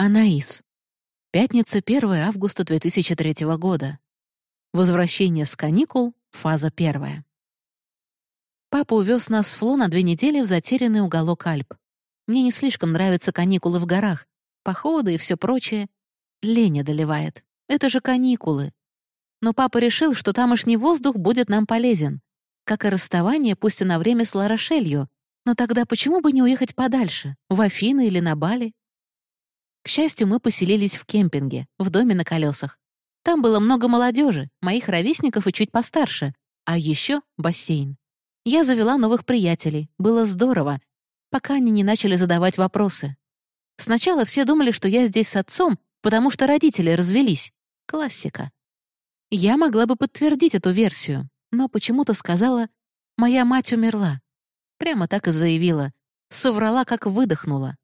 Анаис. Пятница, 1 августа 2003 года. Возвращение с каникул, фаза первая. Папа увез нас с Фло на две недели в затерянный уголок Альп. Мне не слишком нравятся каникулы в горах, походы и все прочее. Лень одолевает. Это же каникулы. Но папа решил, что тамошний воздух будет нам полезен. Как и расставание, пусть и на время с Ларошелью. Но тогда почему бы не уехать подальше, в Афины или на Бали? К счастью, мы поселились в кемпинге, в доме на колесах. Там было много молодежи, моих ровесников и чуть постарше, а еще бассейн. Я завела новых приятелей, было здорово, пока они не начали задавать вопросы. Сначала все думали, что я здесь с отцом, потому что родители развелись. Классика. Я могла бы подтвердить эту версию, но почему-то сказала «моя мать умерла». Прямо так и заявила. Соврала, как выдохнула.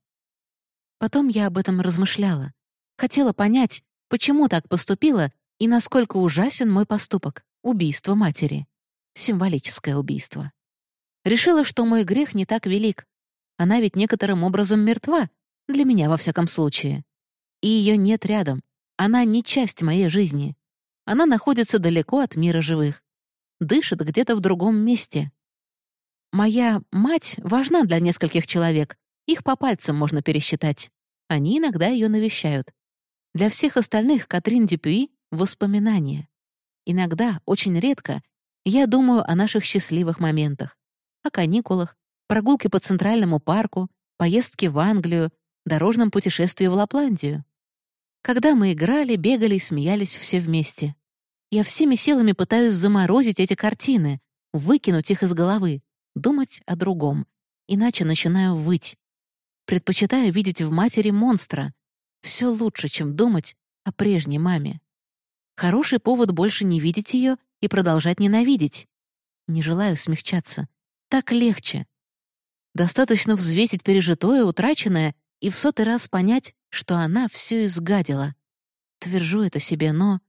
Потом я об этом размышляла. Хотела понять, почему так поступила и насколько ужасен мой поступок — убийство матери. Символическое убийство. Решила, что мой грех не так велик. Она ведь некоторым образом мертва, для меня во всяком случае. И ее нет рядом. Она не часть моей жизни. Она находится далеко от мира живых. Дышит где-то в другом месте. Моя мать важна для нескольких человек, их по пальцам можно пересчитать. Они иногда ее навещают. Для всех остальных Катрин Дюпюи — воспоминания. Иногда, очень редко, я думаю о наших счастливых моментах. О каникулах, прогулке по Центральному парку, поездке в Англию, дорожном путешествии в Лапландию. Когда мы играли, бегали и смеялись все вместе. Я всеми силами пытаюсь заморозить эти картины, выкинуть их из головы, думать о другом. Иначе начинаю выть. Предпочитаю видеть в матери монстра. Все лучше, чем думать о прежней маме. Хороший повод больше не видеть ее и продолжать ненавидеть. Не желаю смягчаться. Так легче. Достаточно взвесить пережитое, утраченное и в сотый раз понять, что она все изгадила. Твержу это себе, но...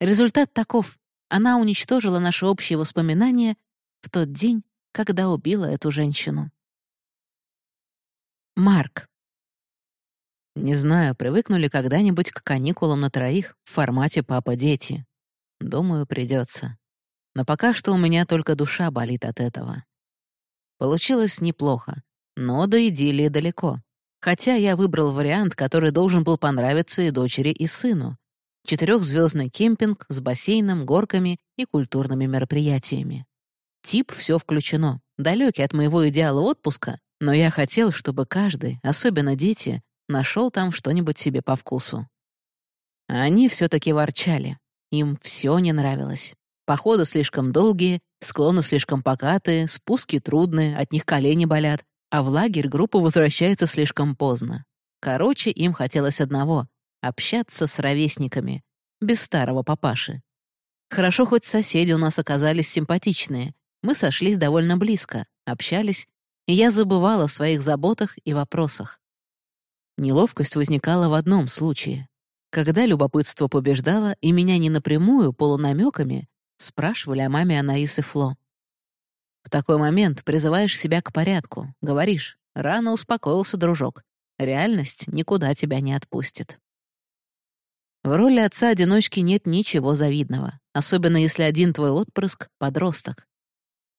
Результат таков. Она уничтожила наши общие воспоминания в тот день, когда убила эту женщину. Марк. Не знаю, привыкну ли когда-нибудь к каникулам на троих в формате «папа-дети». Думаю, придется. Но пока что у меня только душа болит от этого. Получилось неплохо, но до идиллии далеко. Хотя я выбрал вариант, который должен был понравиться и дочери, и сыну. Четырехзвездный кемпинг с бассейном, горками и культурными мероприятиями. Тип все включено, далекий от моего идеала отпуска, но я хотел, чтобы каждый, особенно дети, нашел там что-нибудь себе по вкусу. Они все таки ворчали. Им все не нравилось. Походы слишком долгие, склоны слишком покатые, спуски трудные, от них колени болят, а в лагерь группа возвращается слишком поздно. Короче, им хотелось одного — общаться с ровесниками, без старого папаши. Хорошо, хоть соседи у нас оказались симпатичные. Мы сошлись довольно близко, общались и я забывала о своих заботах и вопросах. Неловкость возникала в одном случае. Когда любопытство побеждало, и меня не напрямую, полунамеками, спрашивали о маме Анаисы Фло. В такой момент призываешь себя к порядку, говоришь, рано успокоился, дружок, реальность никуда тебя не отпустит. В роли отца-одиночки нет ничего завидного, особенно если один твой отпрыск — подросток.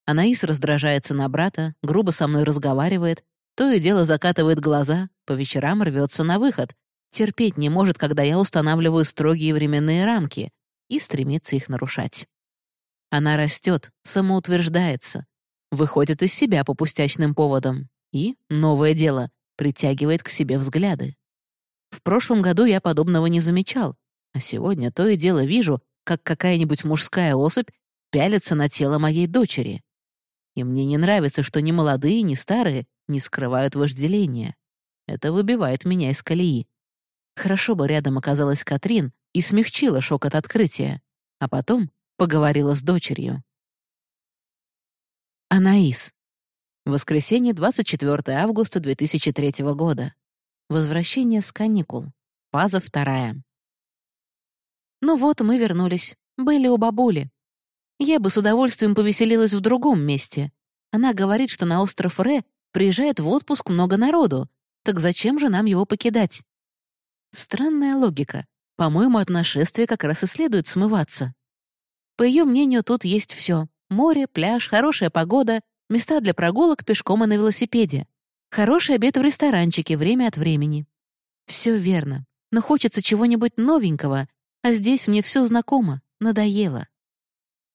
Анаис раздражается на брата, грубо со мной разговаривает, то и дело закатывает глаза, по вечерам рвется на выход, терпеть не может, когда я устанавливаю строгие временные рамки и стремится их нарушать. Она растет, самоутверждается, выходит из себя по пустячным поводам и, новое дело, притягивает к себе взгляды. В прошлом году я подобного не замечал, а сегодня то и дело вижу, как какая-нибудь мужская особь пялится на тело моей дочери. И мне не нравится, что ни молодые, ни старые не скрывают вожделения. Это выбивает меня из колеи. Хорошо бы рядом оказалась Катрин и смягчила шок от открытия, а потом поговорила с дочерью. Анаис. Воскресенье, 24 августа 2003 года. Возвращение с каникул. Паза вторая. Ну вот, мы вернулись. Были у бабули. Я бы с удовольствием повеселилась в другом месте. Она говорит, что на остров Ре приезжает в отпуск много народу. Так зачем же нам его покидать? Странная логика. По-моему, от нашествия как раз и следует смываться. По ее мнению, тут есть все: Море, пляж, хорошая погода, места для прогулок пешком и на велосипеде. Хороший обед в ресторанчике время от времени. Все верно, но хочется чего-нибудь новенького, а здесь мне все знакомо, надоело.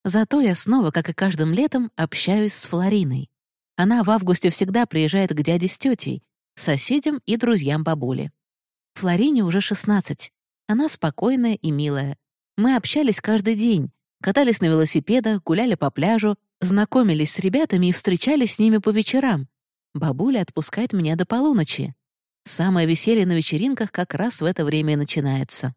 Зато я снова, как и каждым летом, общаюсь с Флориной. Она в августе всегда приезжает к дяде с тетей, соседям и друзьям бабули. Флорине уже 16. Она спокойная и милая. Мы общались каждый день, катались на велосипедах, гуляли по пляжу, знакомились с ребятами и встречались с ними по вечерам. Бабуля отпускает меня до полуночи. Самое веселье на вечеринках как раз в это время и начинается.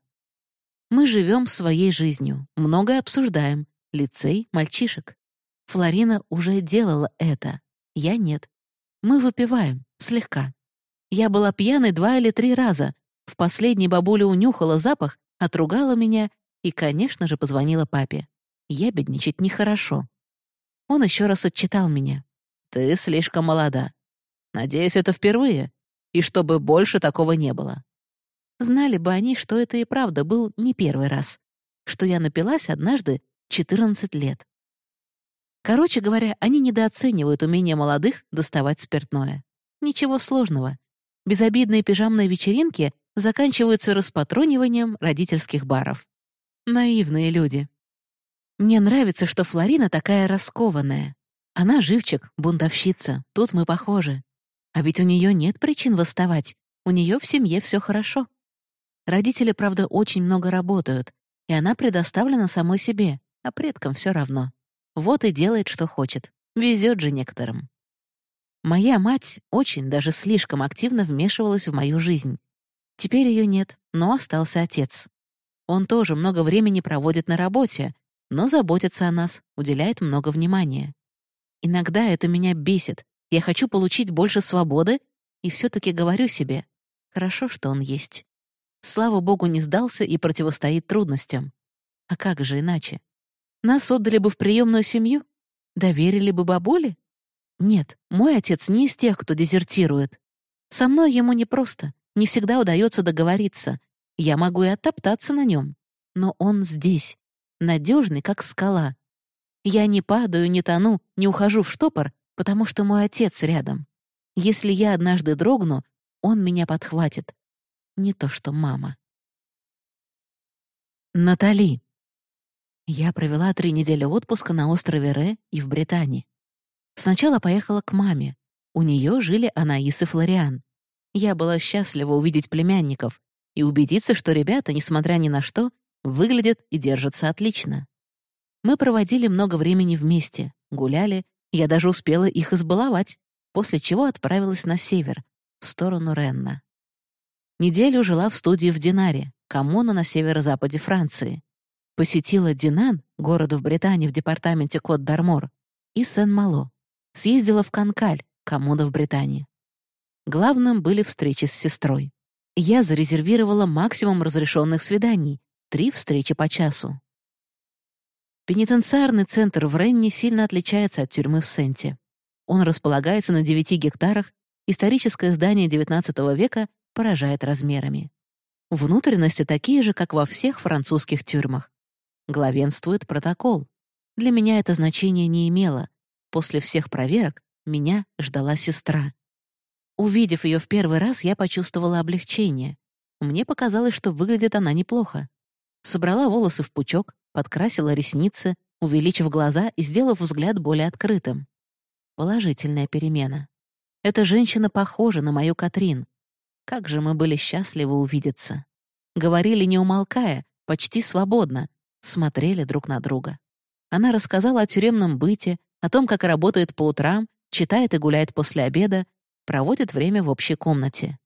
Мы живем своей жизнью, многое обсуждаем. Лицей мальчишек. Флорина уже делала это. Я нет. Мы выпиваем, слегка. Я была пьяной два или три раза. В последний бабуля унюхала запах, отругала меня и, конечно же, позвонила папе. Я бедничать нехорошо. Он еще раз отчитал меня. «Ты слишком молода. Надеюсь, это впервые. И чтобы больше такого не было». Знали бы они, что это и правда был не первый раз. Что я напилась однажды 14 лет. Короче говоря, они недооценивают умение молодых доставать спиртное. Ничего сложного. Безобидные пижамные вечеринки заканчиваются распатрониванием родительских баров. Наивные люди. Мне нравится, что Флорина такая раскованная. Она живчик, бунтовщица, тут мы похожи. А ведь у нее нет причин восставать, у нее в семье все хорошо. Родители, правда, очень много работают, и она предоставлена самой себе, а предкам все равно. Вот и делает, что хочет. Везет же некоторым. Моя мать очень, даже слишком активно вмешивалась в мою жизнь. Теперь ее нет, но остался отец. Он тоже много времени проводит на работе, но заботится о нас, уделяет много внимания. Иногда это меня бесит. Я хочу получить больше свободы, и все таки говорю себе, хорошо, что он есть. Слава богу, не сдался и противостоит трудностям. А как же иначе? Нас отдали бы в приемную семью? Доверили бы бабуле? Нет, мой отец не из тех, кто дезертирует. Со мной ему непросто, не всегда удается договориться. Я могу и оттоптаться на нем. Но он здесь, надежный, как скала. Я не падаю, не тону, не ухожу в штопор, потому что мой отец рядом. Если я однажды дрогну, он меня подхватит. Не то что мама. Натали. Я провела три недели отпуска на острове Ре и в Британии. Сначала поехала к маме. У нее жили Анаис и Флориан. Я была счастлива увидеть племянников и убедиться, что ребята, несмотря ни на что, выглядят и держатся отлично. Мы проводили много времени вместе, гуляли, я даже успела их избаловать, после чего отправилась на север, в сторону Ренна. Неделю жила в студии в Динаре, коммуна на северо-западе Франции. Посетила Динан, город в Британии в департаменте Кот-Дармор, и Сен-Мало. Съездила в Канкаль, коммуна в Британии. Главным были встречи с сестрой. Я зарезервировала максимум разрешенных свиданий — три встречи по часу. Пенитенциарный центр в Ренне сильно отличается от тюрьмы в Сенте. Он располагается на 9 гектарах, историческое здание XIX века поражает размерами. Внутренности такие же, как во всех французских тюрьмах главенствует протокол. Для меня это значение не имело. После всех проверок меня ждала сестра. Увидев ее в первый раз, я почувствовала облегчение. Мне показалось, что выглядит она неплохо. Собрала волосы в пучок, подкрасила ресницы, увеличив глаза и сделав взгляд более открытым. Положительная перемена. Эта женщина похожа на мою Катрин. Как же мы были счастливы увидеться. Говорили, не умолкая, почти свободно, смотрели друг на друга. Она рассказала о тюремном быте, о том, как работает по утрам, читает и гуляет после обеда, проводит время в общей комнате.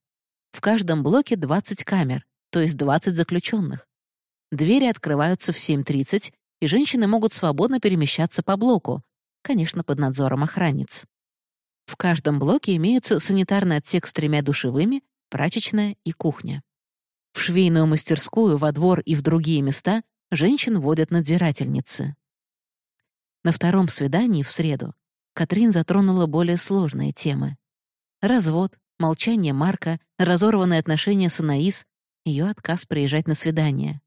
В каждом блоке 20 камер, то есть 20 заключенных. Двери открываются в 7.30, и женщины могут свободно перемещаться по блоку, конечно, под надзором охранниц. В каждом блоке имеются санитарный отсек с тремя душевыми, прачечная и кухня. В швейную мастерскую, во двор и в другие места женщин водят надзирательницы. На втором свидании в среду Катрин затронула более сложные темы. Развод, молчание Марка, разорванные отношения с Анаис, ее отказ приезжать на свидание.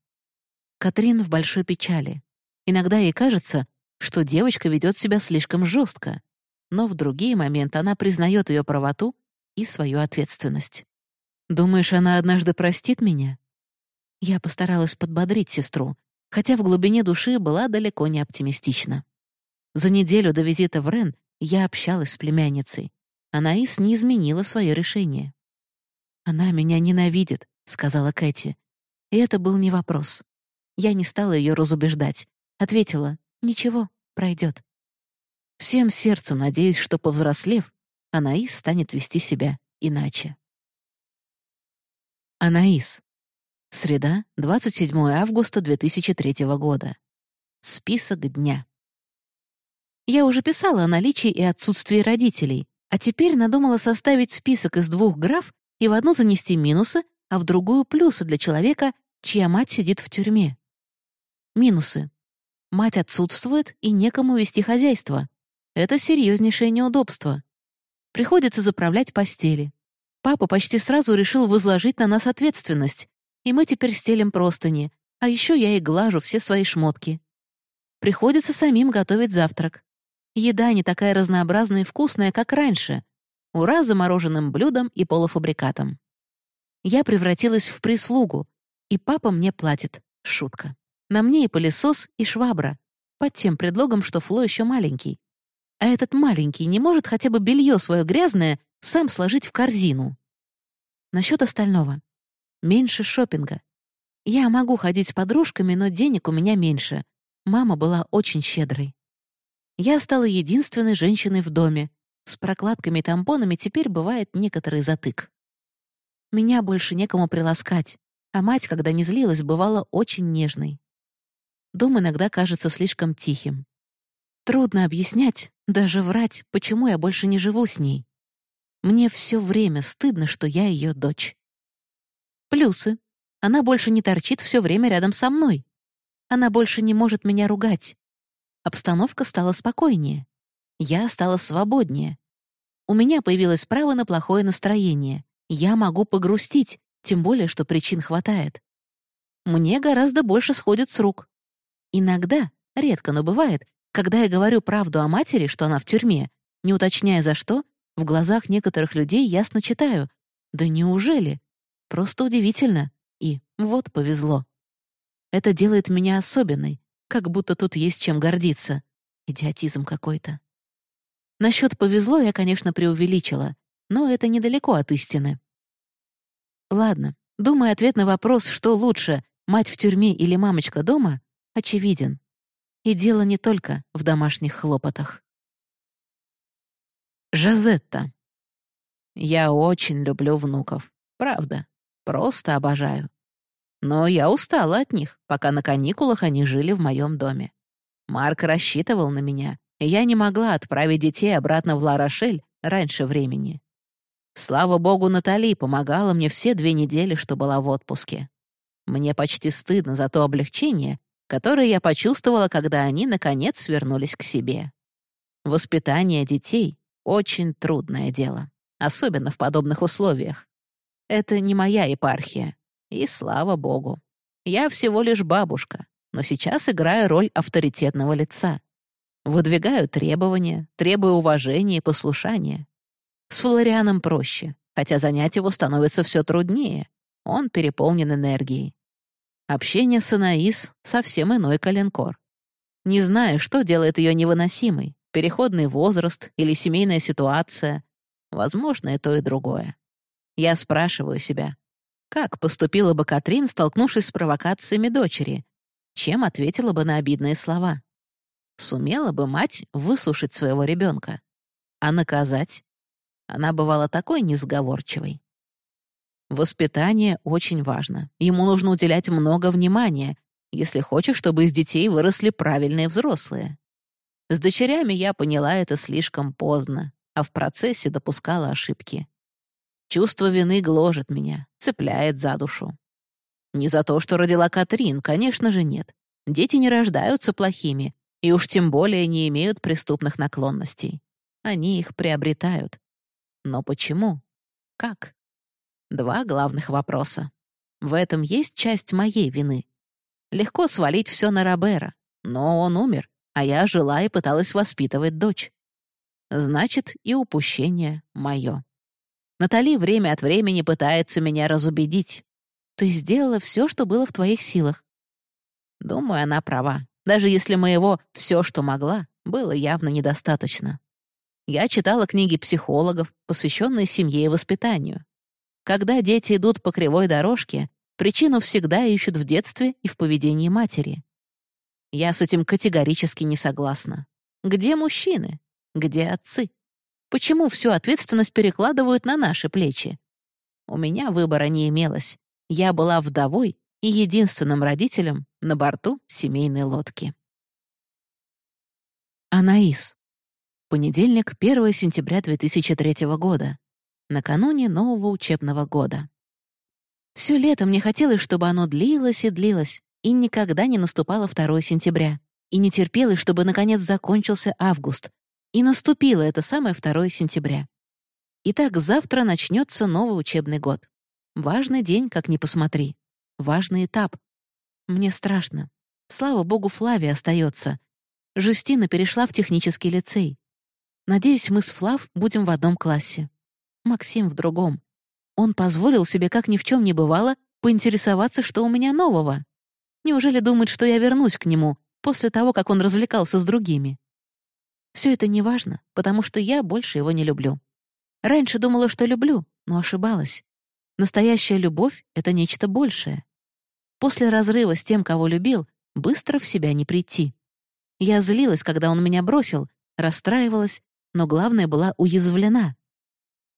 Катрин в большой печали. Иногда ей кажется, что девочка ведет себя слишком жестко, но в другие моменты она признает ее правоту и свою ответственность. «Думаешь, она однажды простит меня?» Я постаралась подбодрить сестру, хотя в глубине души была далеко не оптимистична. За неделю до визита в Рен я общалась с племянницей. Анаис не изменила свое решение. «Она меня ненавидит», — сказала Кэти. И это был не вопрос. Я не стала ее разубеждать. Ответила, «Ничего, пройдет. Всем сердцем надеюсь, что, повзрослев, Анаис станет вести себя иначе. Анаис. Среда, 27 августа 2003 года. Список дня. Я уже писала о наличии и отсутствии родителей, а теперь надумала составить список из двух граф и в одну занести минусы, а в другую плюсы для человека, чья мать сидит в тюрьме. Минусы. Мать отсутствует, и некому вести хозяйство. Это серьезнейшее неудобство. Приходится заправлять постели. Папа почти сразу решил возложить на нас ответственность, и мы теперь стелим простыни, а еще я и глажу все свои шмотки. Приходится самим готовить завтрак. Еда не такая разнообразная и вкусная, как раньше. Ура замороженным блюдом и полуфабрикатом. Я превратилась в прислугу, и папа мне платит. Шутка. На мне и пылесос, и швабра. Под тем предлогом, что Фло еще маленький. А этот маленький не может хотя бы белье свое грязное сам сложить в корзину. Насчет остального. Меньше шопинга. Я могу ходить с подружками, но денег у меня меньше. Мама была очень щедрой. Я стала единственной женщиной в доме. С прокладками и тампонами теперь бывает некоторый затык. Меня больше некому приласкать, а мать, когда не злилась, бывала очень нежной. Дом иногда кажется слишком тихим. Трудно объяснять, даже врать, почему я больше не живу с ней. Мне все время стыдно, что я ее дочь. Плюсы. Она больше не торчит все время рядом со мной. Она больше не может меня ругать. Обстановка стала спокойнее. Я стала свободнее. У меня появилось право на плохое настроение. Я могу погрустить, тем более, что причин хватает. Мне гораздо больше сходит с рук. Иногда, редко, но бывает, когда я говорю правду о матери, что она в тюрьме, не уточняя за что, в глазах некоторых людей ясно читаю. Да неужели? Просто удивительно. И вот повезло. Это делает меня особенной, как будто тут есть чем гордиться. Идиотизм какой-то. Насчет «повезло» я, конечно, преувеличила, но это недалеко от истины. Ладно, думаю, ответ на вопрос, что лучше, мать в тюрьме или мамочка дома, очевиден. И дело не только в домашних хлопотах. Жазетта. Я очень люблю внуков. Правда. Просто обожаю. Но я устала от них, пока на каникулах они жили в моем доме. Марк рассчитывал на меня, и я не могла отправить детей обратно в Ларошель раньше времени. Слава богу, Натали помогала мне все две недели, что была в отпуске. Мне почти стыдно за то облегчение, которое я почувствовала, когда они, наконец, вернулись к себе. Воспитание детей — очень трудное дело, особенно в подобных условиях. Это не моя епархия, и слава богу. Я всего лишь бабушка, но сейчас играю роль авторитетного лица. Выдвигаю требования, требую уважения и послушания. С Флорианом проще, хотя занять его становится все труднее. Он переполнен энергией. Общение с Анаис — совсем иной коленкор. Не знаю, что делает ее невыносимой — переходный возраст или семейная ситуация. Возможно, и то, и другое. Я спрашиваю себя, как поступила бы Катрин, столкнувшись с провокациями дочери? Чем ответила бы на обидные слова? Сумела бы мать выслушать своего ребенка? А наказать? Она бывала такой несговорчивой. Воспитание очень важно. Ему нужно уделять много внимания, если хочешь, чтобы из детей выросли правильные взрослые. С дочерями я поняла это слишком поздно, а в процессе допускала ошибки. Чувство вины гложет меня, цепляет за душу. Не за то, что родила Катрин, конечно же, нет. Дети не рождаются плохими, и уж тем более не имеют преступных наклонностей. Они их приобретают. Но почему? Как? Два главных вопроса. В этом есть часть моей вины. Легко свалить все на Робера, но он умер, а я жила и пыталась воспитывать дочь. Значит, и упущение мое. Натали время от времени пытается меня разубедить. Ты сделала все, что было в твоих силах. Думаю, она права. Даже если моего «все, что могла», было явно недостаточно. Я читала книги психологов, посвященные семье и воспитанию. Когда дети идут по кривой дорожке, причину всегда ищут в детстве и в поведении матери. Я с этим категорически не согласна. Где мужчины? Где отцы? Почему всю ответственность перекладывают на наши плечи? У меня выбора не имелось. Я была вдовой и единственным родителем на борту семейной лодки. Анаис. Понедельник, 1 сентября 2003 года. Накануне нового учебного года. Все лето мне хотелось, чтобы оно длилось и длилось, и никогда не наступало 2 сентября. И не терпелось, чтобы наконец закончился август. И наступило это самое 2 сентября. Итак, завтра начнется новый учебный год. Важный день, как ни посмотри. Важный этап. Мне страшно. Слава богу, Флавия остается. Жустина перешла в технический лицей. Надеюсь, мы с Флав будем в одном классе. Максим в другом. Он позволил себе, как ни в чем не бывало, поинтересоваться, что у меня нового. Неужели думает, что я вернусь к нему после того, как он развлекался с другими? Все это не важно, потому что я больше его не люблю. Раньше думала, что люблю, но ошибалась. Настоящая любовь — это нечто большее. После разрыва с тем, кого любил, быстро в себя не прийти. Я злилась, когда он меня бросил, расстраивалась, но главное, была уязвлена.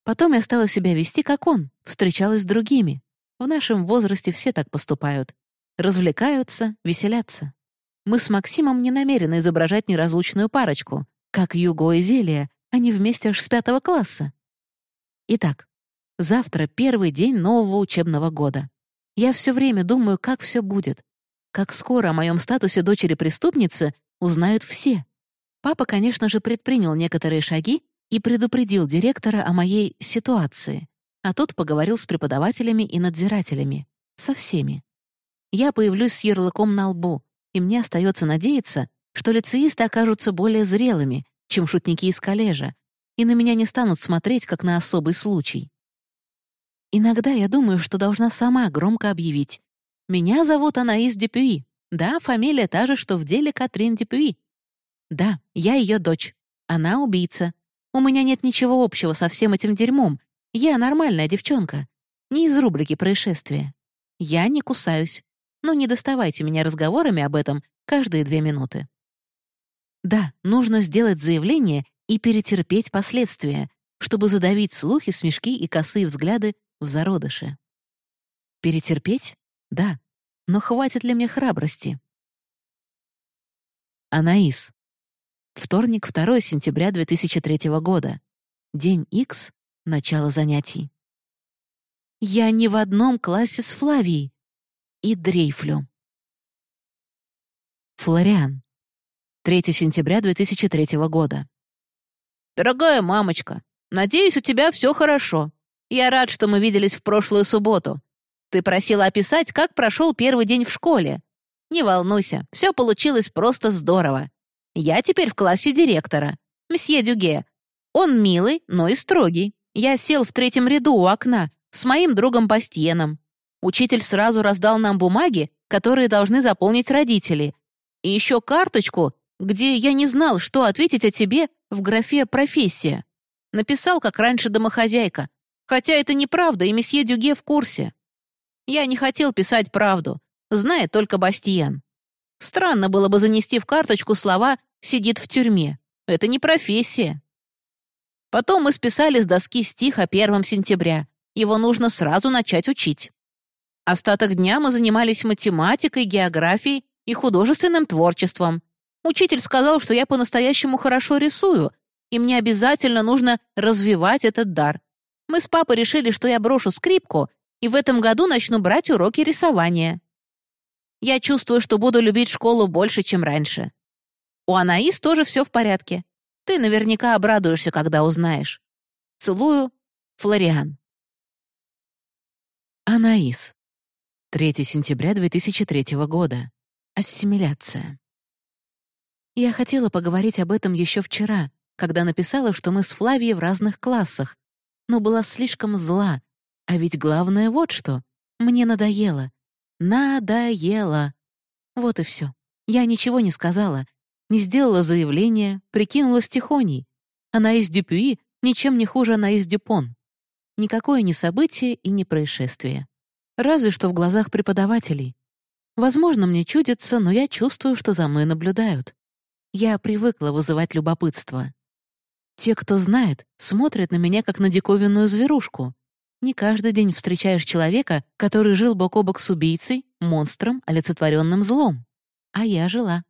Потом я стала себя вести, как он, встречалась с другими. В нашем возрасте все так поступают. Развлекаются, веселятся. Мы с Максимом не намерены изображать неразлучную парочку, как Юго и Зелия, они вместе аж с пятого класса. Итак, завтра первый день нового учебного года. Я все время думаю, как все будет. Как скоро о моем статусе дочери преступницы узнают все. Папа, конечно же, предпринял некоторые шаги и предупредил директора о моей ситуации, а тот поговорил с преподавателями и надзирателями. Со всеми. Я появлюсь с ярлыком на лбу, и мне остается надеяться, что лицеисты окажутся более зрелыми, чем шутники из коллежа, и на меня не станут смотреть, как на особый случай. Иногда я думаю, что должна сама громко объявить. Меня зовут Анаис Дюпюи. Да, фамилия та же, что в деле Катрин Дюпюи. Да, я ее дочь. Она убийца. У меня нет ничего общего со всем этим дерьмом. Я нормальная девчонка. Не из рубрики происшествия. Я не кусаюсь. Но не доставайте меня разговорами об этом каждые две минуты. Да, нужно сделать заявление и перетерпеть последствия, чтобы задавить слухи, смешки и косые взгляды в зародыше. Перетерпеть? Да. Но хватит ли мне храбрости? Анаис. Вторник, 2 сентября 2003 года. День X. Начало занятий. Я не в одном классе с Флавией. И дрейфлю. Флориан. 3 сентября 2003 года. «Дорогая мамочка, надеюсь, у тебя все хорошо. Я рад, что мы виделись в прошлую субботу. Ты просила описать, как прошел первый день в школе. Не волнуйся, все получилось просто здорово. Я теперь в классе директора. Мсье Дюге. Он милый, но и строгий. Я сел в третьем ряду у окна с моим другом Бастиеном. Учитель сразу раздал нам бумаги, которые должны заполнить родители. И еще карточку, где я не знал, что ответить о тебе в графе «Профессия». Написал, как раньше домохозяйка, Хотя это неправда, и месье Дюге в курсе. Я не хотел писать правду, знает только Бастиен. Странно было бы занести в карточку слова «сидит в тюрьме». Это не профессия. Потом мы списали с доски стих о 1 сентября. Его нужно сразу начать учить. Остаток дня мы занимались математикой, географией и художественным творчеством. Учитель сказал, что я по-настоящему хорошо рисую, и мне обязательно нужно развивать этот дар. Мы с папой решили, что я брошу скрипку и в этом году начну брать уроки рисования. Я чувствую, что буду любить школу больше, чем раньше. У Анаис тоже все в порядке. Ты наверняка обрадуешься, когда узнаешь. Целую, Флориан. Анаис. 3 сентября 2003 года. Ассимиляция. Я хотела поговорить об этом еще вчера, когда написала, что мы с Флавией в разных классах, но была слишком зла. А ведь главное вот что. Мне надоело. Надоело. Вот и все. Я ничего не сказала, не сделала заявления, прикинулась тихоней. Она из Дюпюи ничем не хуже она из Дюпон. Никакое не событие и не происшествие. Разве что в глазах преподавателей. Возможно, мне чудится, но я чувствую, что за мной наблюдают. Я привыкла вызывать любопытство. Те, кто знает, смотрят на меня как на диковинную зверушку. Не каждый день встречаешь человека, который жил бок о бок с убийцей, монстром, олицетворенным злом. А я жила.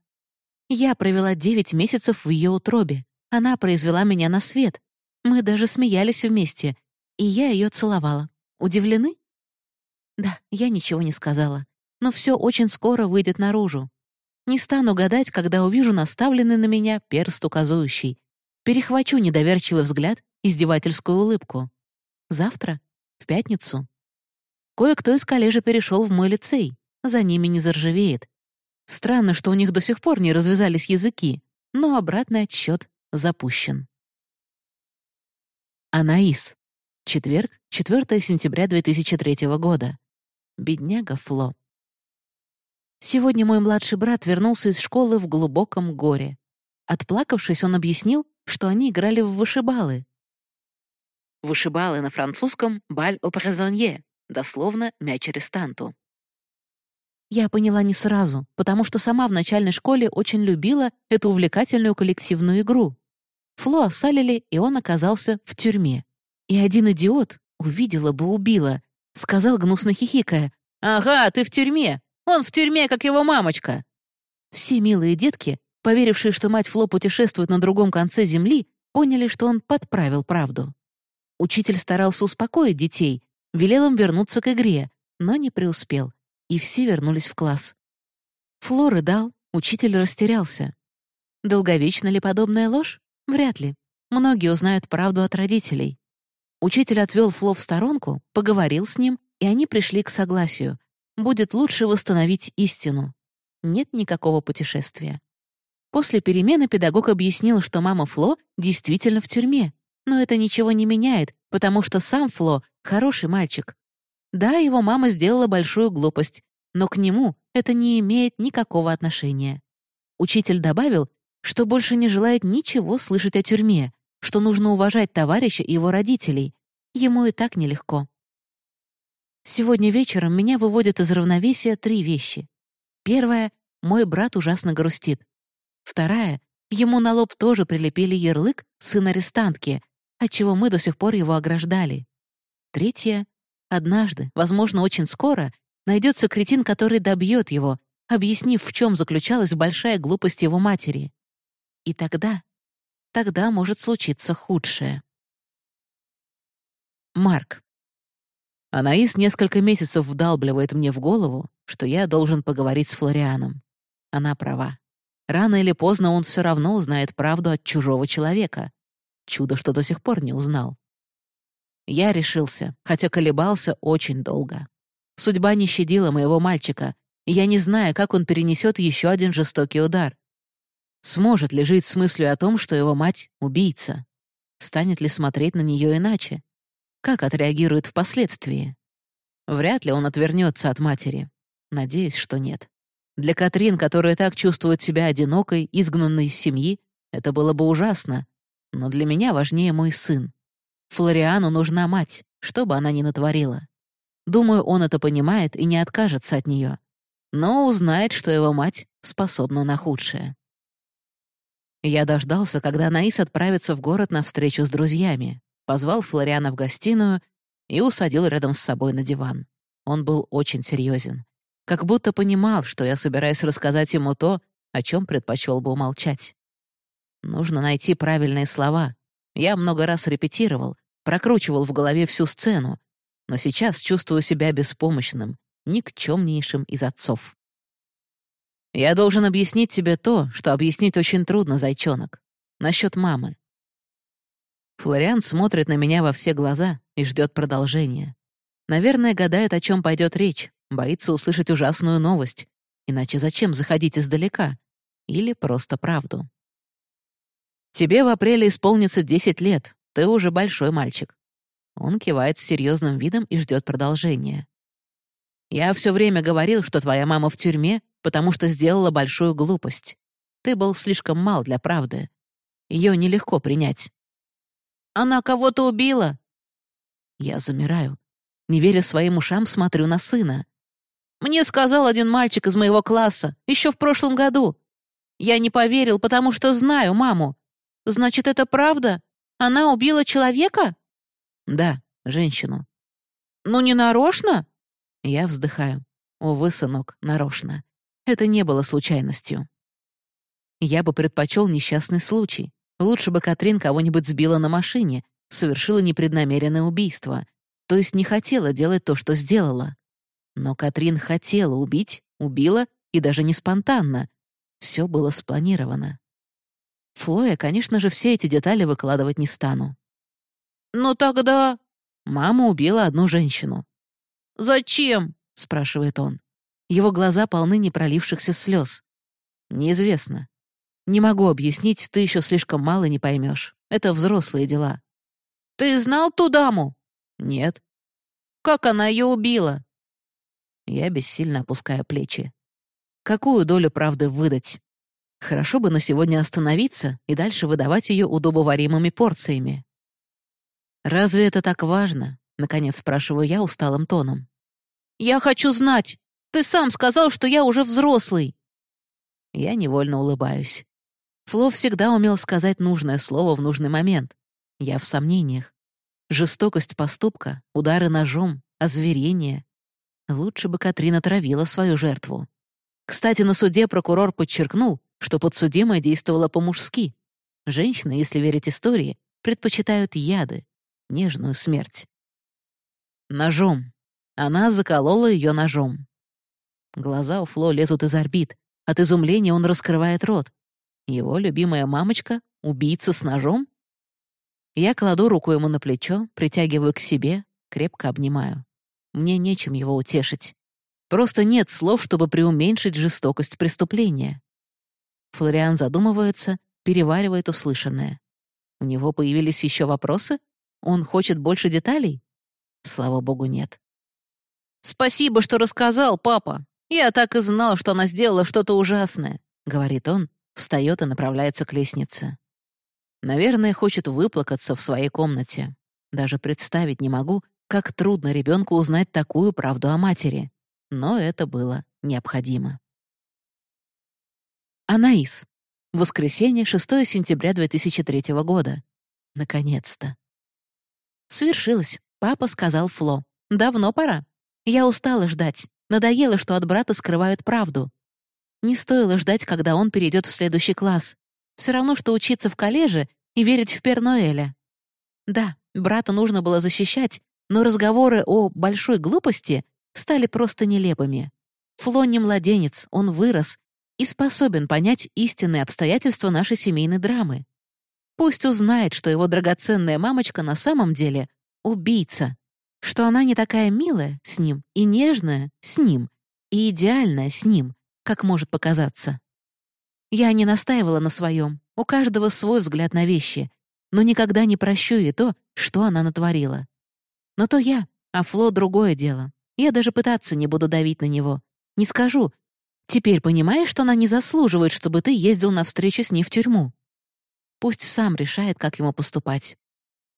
Я провела девять месяцев в ее утробе. Она произвела меня на свет. Мы даже смеялись вместе, и я ее целовала. Удивлены? Да, я ничего не сказала. Но все очень скоро выйдет наружу. Не стану гадать, когда увижу наставленный на меня перст указующий. Перехвачу недоверчивый взгляд, издевательскую улыбку. Завтра? В пятницу? Кое-кто из коллежа перешел в мой лицей. За ними не заржавеет. Странно, что у них до сих пор не развязались языки, но обратный отсчет запущен. Анаис. Четверг, 4 сентября 2003 года. Бедняга Фло. Сегодня мой младший брат вернулся из школы в глубоком горе. Отплакавшись, он объяснил, что они играли в вышибалы. Вышибалы на французском «баль о презонье», дословно «мяч арестанту». Я поняла не сразу, потому что сама в начальной школе очень любила эту увлекательную коллективную игру. Фло осалили, и он оказался в тюрьме. И один идиот, увидела бы убила, сказал гнусно хихикая, «Ага, ты в тюрьме! Он в тюрьме, как его мамочка!» Все милые детки, поверившие, что мать Фло путешествует на другом конце земли, поняли, что он подправил правду. Учитель старался успокоить детей, велел им вернуться к игре, но не преуспел, и все вернулись в класс. Фло рыдал, учитель растерялся. Долговечна ли подобная ложь? Вряд ли. Многие узнают правду от родителей. Учитель отвел Фло в сторонку, поговорил с ним, и они пришли к согласию. Будет лучше восстановить истину. Нет никакого путешествия. После перемены педагог объяснил, что мама Фло действительно в тюрьме, но это ничего не меняет, потому что сам Фло — хороший мальчик. Да, его мама сделала большую глупость, но к нему это не имеет никакого отношения. Учитель добавил, что больше не желает ничего слышать о тюрьме, что нужно уважать товарища и его родителей. Ему и так нелегко. Сегодня вечером меня выводят из равновесия три вещи. Первая — мой брат ужасно грустит. Вторая — ему на лоб тоже прилепили ярлык «сын арестантки», отчего мы до сих пор его ограждали. Третья — однажды, возможно, очень скоро, найдется кретин, который добьет его, объяснив, в чем заключалась большая глупость его матери. И тогда тогда может случиться худшее. Марк. Анаис несколько месяцев вдалбливает мне в голову, что я должен поговорить с Флорианом. Она права. Рано или поздно он все равно узнает правду от чужого человека. Чудо, что до сих пор не узнал. Я решился, хотя колебался очень долго. Судьба не щадила моего мальчика, и я не знаю, как он перенесет еще один жестокий удар. Сможет ли жить с мыслью о том, что его мать — убийца? Станет ли смотреть на нее иначе? Как отреагирует впоследствии? Вряд ли он отвернется от матери. Надеюсь, что нет. Для Катрин, которая так чувствует себя одинокой, изгнанной из семьи, это было бы ужасно. Но для меня важнее мой сын. Флориану нужна мать, что бы она ни натворила. Думаю, он это понимает и не откажется от нее. Но узнает, что его мать способна на худшее. Я дождался, когда Наис отправится в город на встречу с друзьями, позвал Флориана в гостиную и усадил рядом с собой на диван. Он был очень серьезен, как будто понимал, что я собираюсь рассказать ему то, о чем предпочел бы умолчать. Нужно найти правильные слова. Я много раз репетировал, прокручивал в голове всю сцену, но сейчас чувствую себя беспомощным, никчемнейшим из отцов. Я должен объяснить тебе то, что объяснить очень трудно, зайчонок. Насчет мамы. Флориан смотрит на меня во все глаза и ждет продолжения. Наверное, гадает, о чем пойдет речь, Боится услышать ужасную новость. Иначе зачем заходить издалека? Или просто правду? «Тебе в апреле исполнится 10 лет. Ты уже большой мальчик». Он кивает с серьезным видом и ждет продолжения. «Я все время говорил, что твоя мама в тюрьме, потому что сделала большую глупость. Ты был слишком мал для правды. Ее нелегко принять». «Она кого-то убила?» Я замираю. Не веря своим ушам, смотрю на сына. «Мне сказал один мальчик из моего класса, еще в прошлом году. Я не поверил, потому что знаю маму. Значит, это правда? Она убила человека?» «Да, женщину». «Ну, не нарочно?» Я вздыхаю. Увы, сынок, нарочно. Это не было случайностью. Я бы предпочел несчастный случай. Лучше бы Катрин кого-нибудь сбила на машине, совершила непреднамеренное убийство, то есть не хотела делать то, что сделала. Но Катрин хотела убить, убила, и даже не спонтанно. Все было спланировано. Флоя, конечно же, все эти детали выкладывать не стану. «Но тогда...» Мама убила одну женщину. «Зачем?» — спрашивает он. Его глаза полны непролившихся слез. «Неизвестно. Не могу объяснить, ты еще слишком мало не поймешь. Это взрослые дела». «Ты знал ту даму?» «Нет». «Как она ее убила?» Я бессильно опускаю плечи. Какую долю правды выдать? Хорошо бы на сегодня остановиться и дальше выдавать ее удобоваримыми порциями. «Разве это так важно?» — наконец спрашиваю я усталым тоном. «Я хочу знать! Ты сам сказал, что я уже взрослый!» Я невольно улыбаюсь. Фло всегда умел сказать нужное слово в нужный момент. Я в сомнениях. Жестокость поступка, удары ножом, озверение. Лучше бы Катрина травила свою жертву. Кстати, на суде прокурор подчеркнул, что подсудимая действовала по-мужски. Женщины, если верить истории, предпочитают яды, нежную смерть. Ножом. Она заколола ее ножом. Глаза у Фло лезут из орбит. От изумления он раскрывает рот. Его любимая мамочка — убийца с ножом? Я кладу руку ему на плечо, притягиваю к себе, крепко обнимаю. Мне нечем его утешить. Просто нет слов, чтобы преуменьшить жестокость преступления. Флориан задумывается, переваривает услышанное. У него появились еще вопросы? Он хочет больше деталей? Слава богу, нет. «Спасибо, что рассказал, папа. Я так и знал, что она сделала что-то ужасное», — говорит он, встает и направляется к лестнице. Наверное, хочет выплакаться в своей комнате. Даже представить не могу, как трудно ребенку узнать такую правду о матери. Но это было необходимо. Анаис. Воскресенье, 6 сентября 2003 года. Наконец-то. Свершилось. Папа сказал Фло. Давно пора. Я устала ждать. Надоело, что от брата скрывают правду. Не стоило ждать, когда он перейдет в следующий класс. Все равно, что учиться в коллеже и верить в Перноэля. Да, брата нужно было защищать, но разговоры о большой глупости стали просто нелепыми. Фло не младенец, он вырос, и способен понять истинные обстоятельства нашей семейной драмы. Пусть узнает, что его драгоценная мамочка на самом деле — убийца, что она не такая милая с ним и нежная с ним, и идеальная с ним, как может показаться. Я не настаивала на своем, у каждого свой взгляд на вещи, но никогда не прощу ей то, что она натворила. Но то я, а Фло — другое дело. Я даже пытаться не буду давить на него. Не скажу, Теперь понимаешь, что она не заслуживает, чтобы ты ездил на встречу с ней в тюрьму? Пусть сам решает, как ему поступать.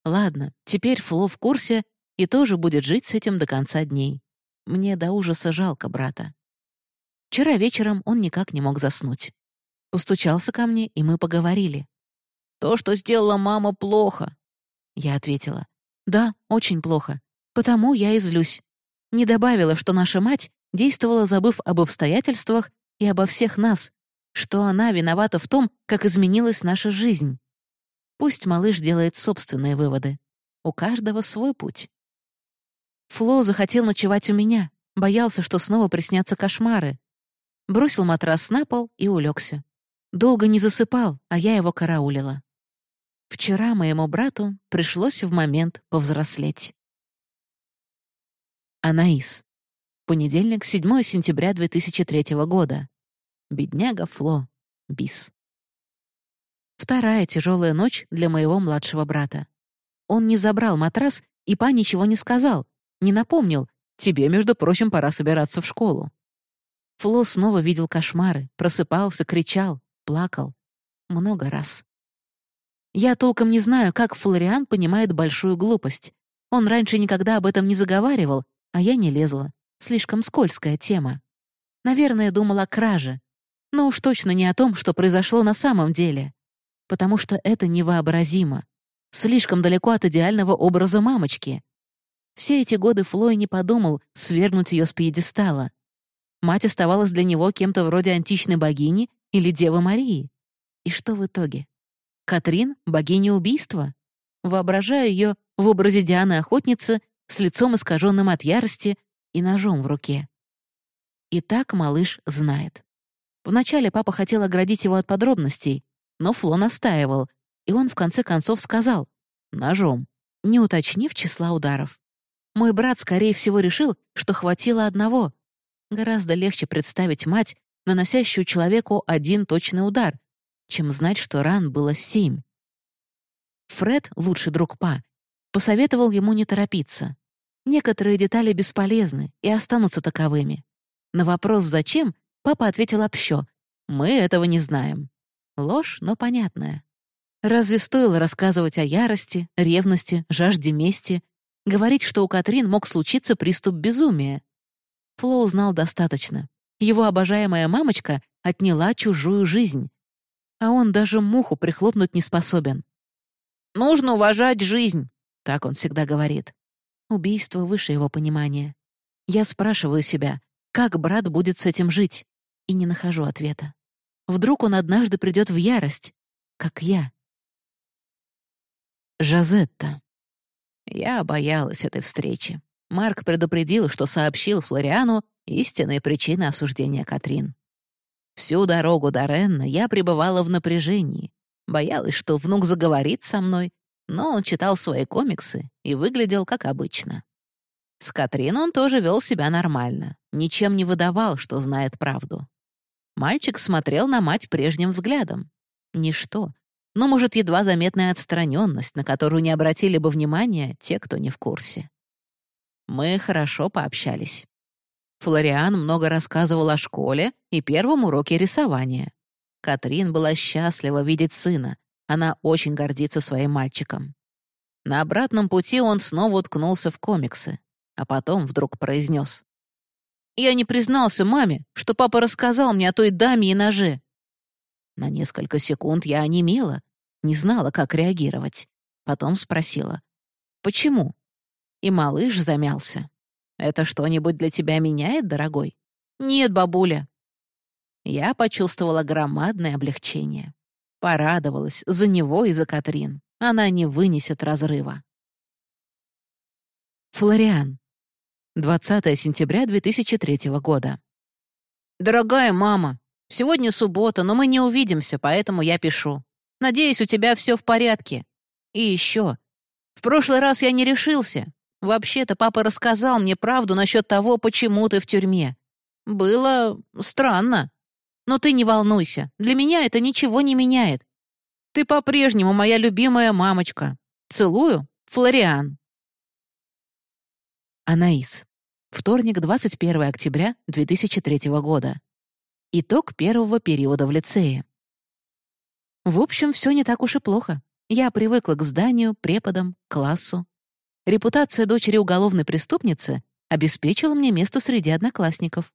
Ладно, теперь Фло в курсе и тоже будет жить с этим до конца дней. Мне до ужаса жалко брата. Вчера вечером он никак не мог заснуть. Постучался ко мне, и мы поговорили. «То, что сделала мама, плохо», — я ответила. «Да, очень плохо. Потому я и злюсь. Не добавила, что наша мать действовала, забыв об обстоятельствах и обо всех нас, что она виновата в том, как изменилась наша жизнь. Пусть малыш делает собственные выводы. У каждого свой путь. Фло захотел ночевать у меня, боялся, что снова приснятся кошмары. Бросил матрас на пол и улегся. Долго не засыпал, а я его караулила. Вчера моему брату пришлось в момент повзрослеть. Анаис. Понедельник, 7 сентября 2003 года. Бедняга Фло. Бис. Вторая тяжелая ночь для моего младшего брата. Он не забрал матрас, и па ничего не сказал, не напомнил, тебе, между прочим, пора собираться в школу. Фло снова видел кошмары, просыпался, кричал, плакал. Много раз. Я толком не знаю, как Флориан понимает большую глупость. Он раньше никогда об этом не заговаривал, а я не лезла. Слишком скользкая тема. Наверное, думала о краже. Но уж точно не о том, что произошло на самом деле. Потому что это невообразимо. Слишком далеко от идеального образа мамочки. Все эти годы Флой не подумал свергнуть ее с пьедестала. Мать оставалась для него кем-то вроде античной богини или Девы Марии. И что в итоге? Катрин — богиня убийства? Воображаю ее в образе Дианы-охотницы с лицом искаженным от ярости и ножом в руке. И так малыш знает. Вначале папа хотел оградить его от подробностей, но Фло настаивал, и он в конце концов сказал «ножом», не уточнив числа ударов. Мой брат, скорее всего, решил, что хватило одного. Гораздо легче представить мать, наносящую человеку один точный удар, чем знать, что ран было семь. Фред, лучший друг Па, посоветовал ему не торопиться. Некоторые детали бесполезны и останутся таковыми. На вопрос «зачем?» папа ответил общо «Мы этого не знаем». Ложь, но понятная. Разве стоило рассказывать о ярости, ревности, жажде мести, говорить, что у Катрин мог случиться приступ безумия? Флоу знал достаточно. Его обожаемая мамочка отняла чужую жизнь. А он даже муху прихлопнуть не способен. «Нужно уважать жизнь», — так он всегда говорит. Убийство выше его понимания. Я спрашиваю себя, как брат будет с этим жить, и не нахожу ответа. Вдруг он однажды придет в ярость, как я. Жазетта. Я боялась этой встречи. Марк предупредил, что сообщил Флориану истинные причины осуждения Катрин. Всю дорогу до Ренна я пребывала в напряжении. Боялась, что внук заговорит со мной, но он читал свои комиксы и выглядел как обычно. С Катрин он тоже вел себя нормально, ничем не выдавал, что знает правду. Мальчик смотрел на мать прежним взглядом. Ничто, но, может, едва заметная отстраненность, на которую не обратили бы внимания те, кто не в курсе. Мы хорошо пообщались. Флориан много рассказывал о школе и первом уроке рисования. Катрин была счастлива видеть сына, она очень гордится своим мальчиком. На обратном пути он снова уткнулся в комиксы, а потом вдруг произнес. «Я не признался маме, что папа рассказал мне о той даме и ноже». На несколько секунд я онемела, не знала, как реагировать. Потом спросила. «Почему?» И малыш замялся. «Это что-нибудь для тебя меняет, дорогой?» «Нет, бабуля». Я почувствовала громадное облегчение. Порадовалась за него и за Катрин. Она не вынесет разрыва. Флориан. 20 сентября 2003 года. «Дорогая мама, сегодня суббота, но мы не увидимся, поэтому я пишу. Надеюсь, у тебя все в порядке. И еще. В прошлый раз я не решился. Вообще-то папа рассказал мне правду насчет того, почему ты в тюрьме. Было странно. Но ты не волнуйся, для меня это ничего не меняет. Ты по-прежнему моя любимая мамочка. Целую, Флориан. Анаис. Вторник, 21 октября 2003 года. Итог первого периода в лицее. В общем, все не так уж и плохо. Я привыкла к зданию, преподам, классу. Репутация дочери уголовной преступницы обеспечила мне место среди одноклассников.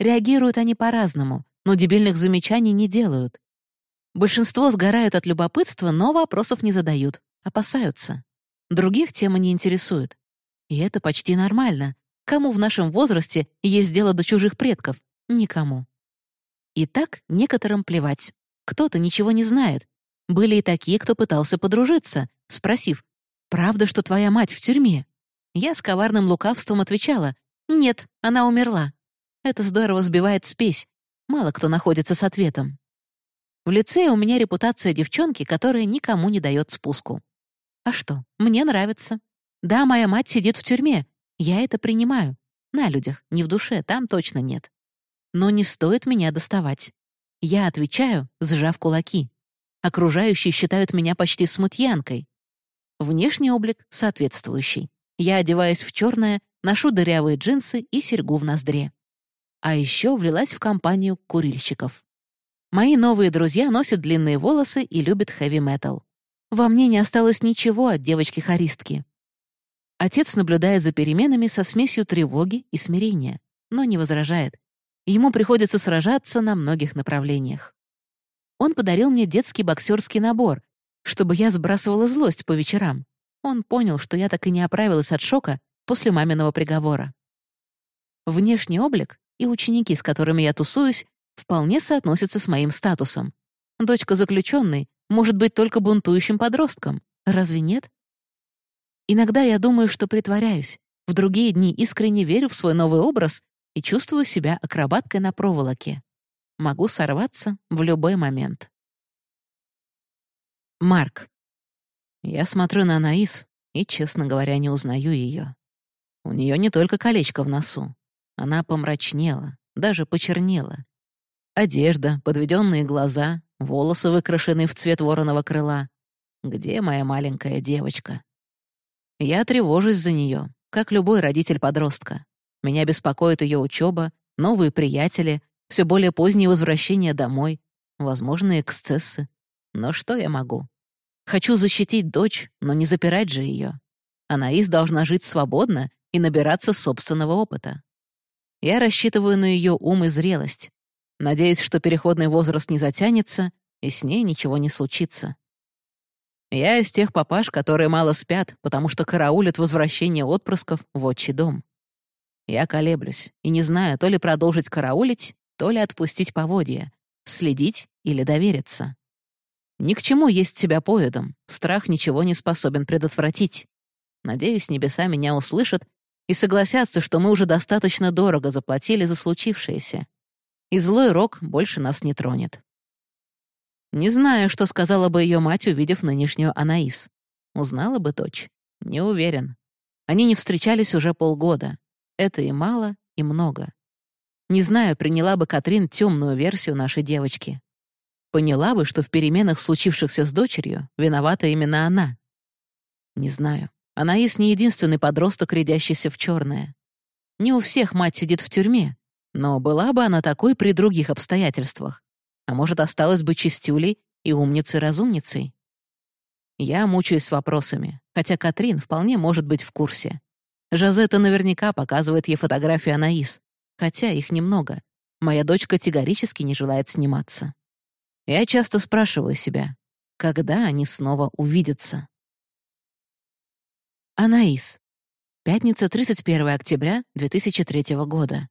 Реагируют они по-разному, но дебильных замечаний не делают. Большинство сгорают от любопытства, но вопросов не задают, опасаются. Других тема не интересует. И это почти нормально. Кому в нашем возрасте есть дело до чужих предков? Никому. И так некоторым плевать. Кто-то ничего не знает. Были и такие, кто пытался подружиться, спросив, «Правда, что твоя мать в тюрьме?» Я с коварным лукавством отвечала, «Нет, она умерла». Это здорово сбивает спесь, Мало кто находится с ответом. В лице у меня репутация девчонки, которая никому не дает спуску. А что, мне нравится. Да, моя мать сидит в тюрьме. Я это принимаю. На людях, не в душе, там точно нет. Но не стоит меня доставать. Я отвечаю, сжав кулаки. Окружающие считают меня почти смутьянкой. Внешний облик соответствующий. Я одеваюсь в черное, ношу дырявые джинсы и серьгу в ноздре. А еще влилась в компанию курильщиков. Мои новые друзья носят длинные волосы и любят хэви-метал. Во мне не осталось ничего от девочки-хористки. Отец наблюдает за переменами со смесью тревоги и смирения, но не возражает. Ему приходится сражаться на многих направлениях. Он подарил мне детский боксерский набор, чтобы я сбрасывала злость по вечерам. Он понял, что я так и не оправилась от шока после маминого приговора. Внешний облик и ученики, с которыми я тусуюсь, вполне соотносятся с моим статусом. Дочка заключенной может быть только бунтующим подростком. Разве нет? Иногда я думаю, что притворяюсь. В другие дни искренне верю в свой новый образ и чувствую себя акробаткой на проволоке. Могу сорваться в любой момент. Марк. Я смотрю на Анаис и, честно говоря, не узнаю ее. У нее не только колечко в носу. Она помрачнела, даже почернела. Одежда, подведенные глаза, волосы выкрашены в цвет вороного крыла. Где моя маленькая девочка? Я тревожусь за нее, как любой родитель подростка. Меня беспокоит ее учеба, новые приятели, все более позднее возвращение домой, возможные эксцессы. Но что я могу? Хочу защитить дочь, но не запирать же ее. Анаис должна жить свободно и набираться собственного опыта. Я рассчитываю на ее ум и зрелость. Надеюсь, что переходный возраст не затянется, и с ней ничего не случится. Я из тех папаш, которые мало спят, потому что караулят возвращение отпрысков в отчий дом. Я колеблюсь и не знаю, то ли продолжить караулить, то ли отпустить поводья, следить или довериться. Ни к чему есть себя поведом, страх ничего не способен предотвратить. Надеюсь, небеса меня услышат и согласятся, что мы уже достаточно дорого заплатили за случившееся. И злой рок больше нас не тронет. Не знаю, что сказала бы ее мать, увидев нынешнюю Анаис. Узнала бы дочь? Не уверен. Они не встречались уже полгода. Это и мало, и много. Не знаю, приняла бы Катрин темную версию нашей девочки. Поняла бы, что в переменах, случившихся с дочерью, виновата именно она. Не знаю. Анаис не единственный подросток, рядящийся в черное. Не у всех мать сидит в тюрьме, но была бы она такой при других обстоятельствах. А может, осталась бы чистюлей и умницей-разумницей? Я мучаюсь вопросами, хотя Катрин вполне может быть в курсе. Жазета наверняка показывает ей фотографии Анаис, хотя их немного. Моя дочь категорически не желает сниматься. Я часто спрашиваю себя, когда они снова увидятся? Анаис. Пятница, 31 октября 2003 года.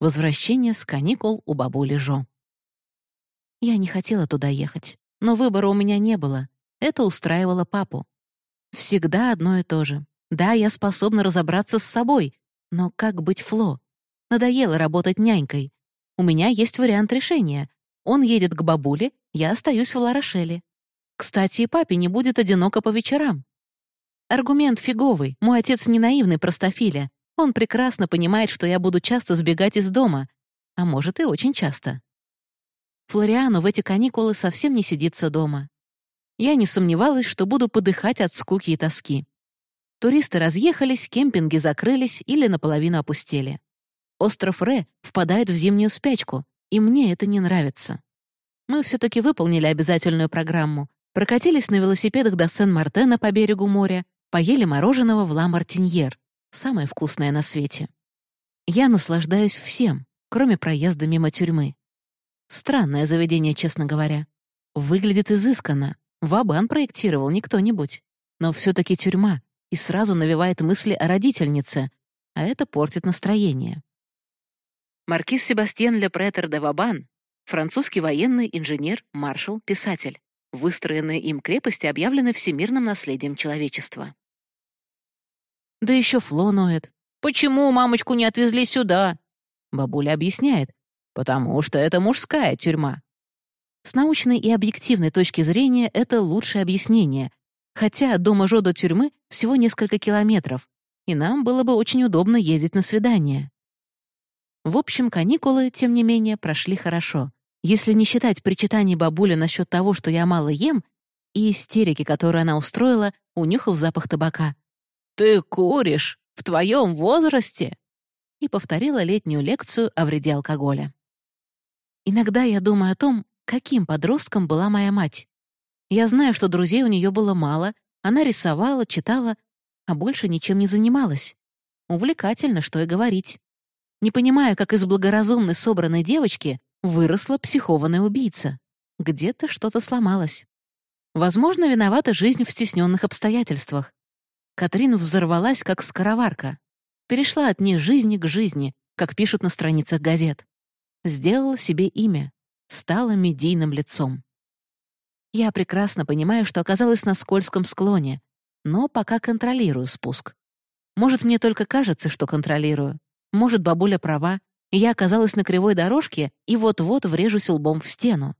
Возвращение с каникул у бабули Жо. Я не хотела туда ехать, но выбора у меня не было. Это устраивало папу. Всегда одно и то же. Да, я способна разобраться с собой, но как быть Фло? Надоело работать нянькой. У меня есть вариант решения. Он едет к бабуле, я остаюсь в Ларошеле. Кстати, и папе не будет одиноко по вечерам. Аргумент фиговый. Мой отец не наивный простофиля. Он прекрасно понимает, что я буду часто сбегать из дома. А может, и очень часто. Флориану в эти каникулы совсем не сидится дома. Я не сомневалась, что буду подыхать от скуки и тоски. Туристы разъехались, кемпинги закрылись или наполовину опустели. Остров Ре впадает в зимнюю спячку, и мне это не нравится. Мы все-таки выполнили обязательную программу, прокатились на велосипедах до Сен-Мартена по берегу моря, поели мороженого в Ла-Мартиньер, самое вкусное на свете. Я наслаждаюсь всем, кроме проезда мимо тюрьмы. Странное заведение, честно говоря. Выглядит изысканно. Вабан проектировал не кто-нибудь. Но все таки тюрьма, и сразу навевает мысли о родительнице, а это портит настроение. Маркиз Себастьен Ле Претер де Вабан — французский военный инженер, маршал, писатель. Выстроенные им крепости объявлены всемирным наследием человечества. Да еще Фло ноет. «Почему мамочку не отвезли сюда?» Бабуля объясняет. Потому что это мужская тюрьма. С научной и объективной точки зрения это лучшее объяснение, хотя от дома Жо до тюрьмы всего несколько километров, и нам было бы очень удобно ездить на свидание. В общем, каникулы, тем не менее, прошли хорошо. Если не считать причитаний бабули насчет того, что я мало ем, и истерики, которую она устроила, унюхав запах табака. «Ты куришь? В твоем возрасте?» И повторила летнюю лекцию о вреде алкоголя. Иногда я думаю о том, каким подростком была моя мать. Я знаю, что друзей у нее было мало, она рисовала, читала, а больше ничем не занималась. Увлекательно, что и говорить. Не понимаю, как из благоразумной собранной девочки выросла психованная убийца. Где-то что-то сломалось. Возможно, виновата жизнь в стесненных обстоятельствах. Катрин взорвалась, как скороварка. Перешла от жизни к жизни, как пишут на страницах газет. Сделала себе имя. Стала медийным лицом. Я прекрасно понимаю, что оказалась на скользком склоне, но пока контролирую спуск. Может, мне только кажется, что контролирую. Может, бабуля права, я оказалась на кривой дорожке и вот-вот врежусь лбом в стену.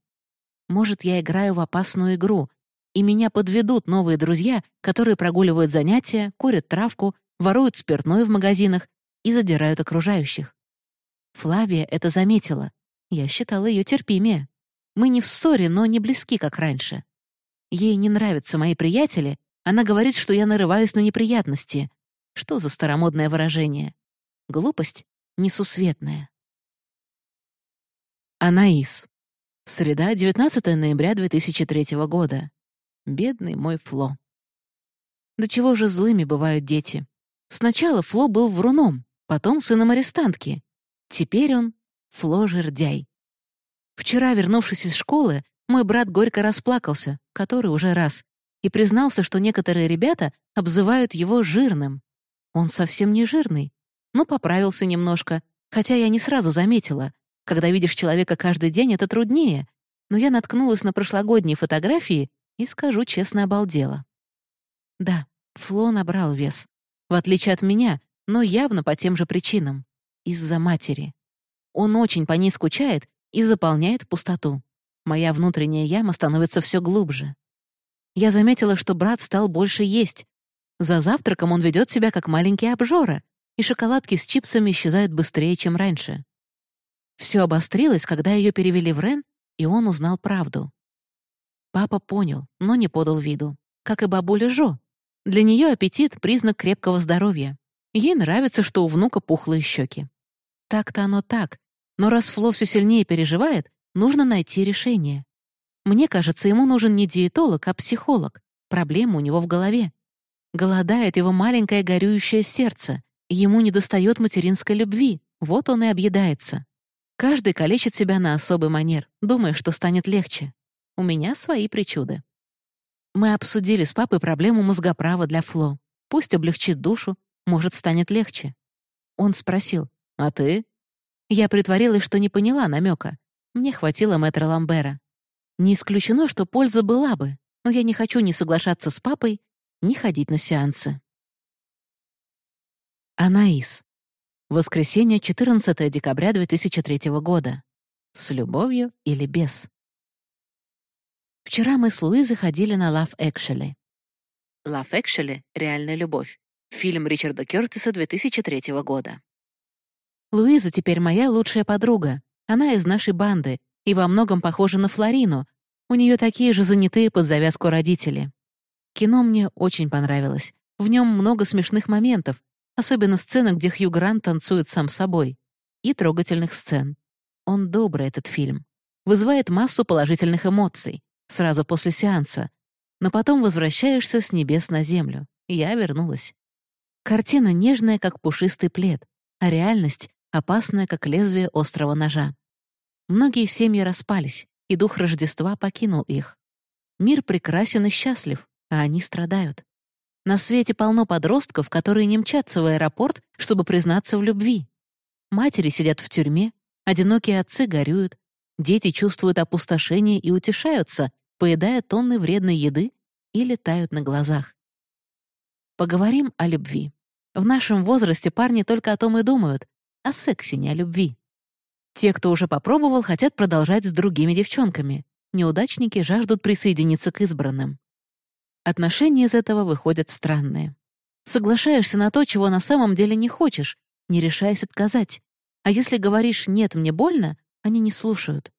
Может, я играю в опасную игру, и меня подведут новые друзья, которые прогуливают занятия, курят травку, воруют спиртное в магазинах и задирают окружающих. Флавия это заметила. Я считала ее терпимее. Мы не в ссоре, но не близки, как раньше. Ей не нравятся мои приятели, она говорит, что я нарываюсь на неприятности. Что за старомодное выражение? Глупость несусветная. Анаис. Среда, 19 ноября 2003 года. Бедный мой Фло. До чего же злыми бывают дети. Сначала Фло был вруном, потом сыном арестантки. Теперь он Фло-жердяй. Вчера, вернувшись из школы, мой брат горько расплакался, который уже раз, и признался, что некоторые ребята обзывают его жирным. Он совсем не жирный, но поправился немножко, хотя я не сразу заметила. Когда видишь человека каждый день, это труднее. Но я наткнулась на прошлогодние фотографии и, скажу честно, обалдела. Да, Фло набрал вес. В отличие от меня, но явно по тем же причинам. Из-за матери. Он очень по ней скучает и заполняет пустоту. Моя внутренняя яма становится все глубже. Я заметила, что брат стал больше есть. За завтраком он ведет себя как маленький обжора, и шоколадки с чипсами исчезают быстрее, чем раньше. Все обострилось, когда ее перевели в Рен, и он узнал правду. Папа понял, но не подал виду. Как и бабуля Жо. Для нее аппетит — признак крепкого здоровья. Ей нравится, что у внука пухлые щеки. Так-то оно так. Но раз Фло все сильнее переживает, нужно найти решение. Мне кажется, ему нужен не диетолог, а психолог. Проблема у него в голове. Голодает его маленькое горюющее сердце. Ему недостает материнской любви. Вот он и объедается. Каждый калечит себя на особый манер, думая, что станет легче. У меня свои причуды. Мы обсудили с папой проблему мозгоправа для Фло. Пусть облегчит душу, может, станет легче. Он спросил, «А ты?» Я притворилась, что не поняла намека. Мне хватило мэтра Ламбера. Не исключено, что польза была бы, но я не хочу ни соглашаться с папой, ни ходить на сеансы. Анаис. Воскресенье, 14 декабря 2003 года. С любовью или без. Вчера мы с Луизой ходили на Love Actually. Love Actually — реальная любовь. Фильм Ричарда Кёртиса 2003 года. Луиза теперь моя лучшая подруга. Она из нашей банды и во многом похожа на Флорину. У нее такие же занятые под завязку родители. Кино мне очень понравилось. В нем много смешных моментов, особенно сцена, где Хью Грант танцует сам собой, и трогательных сцен. Он добрый, этот фильм. Вызывает массу положительных эмоций сразу после сеанса, но потом возвращаешься с небес на землю. Я вернулась. Картина нежная, как пушистый плед, а реальность опасная, как лезвие острого ножа. Многие семьи распались, и дух Рождества покинул их. Мир прекрасен и счастлив, а они страдают. На свете полно подростков, которые не мчатся в аэропорт, чтобы признаться в любви. Матери сидят в тюрьме, одинокие отцы горюют, дети чувствуют опустошение и утешаются, поедая тонны вредной еды и летают на глазах. Поговорим о любви. В нашем возрасте парни только о том и думают, о сексе, не о любви. Те, кто уже попробовал, хотят продолжать с другими девчонками. Неудачники жаждут присоединиться к избранным. Отношения из этого выходят странные. Соглашаешься на то, чего на самом деле не хочешь, не решаясь отказать. А если говоришь «нет, мне больно», они не слушают.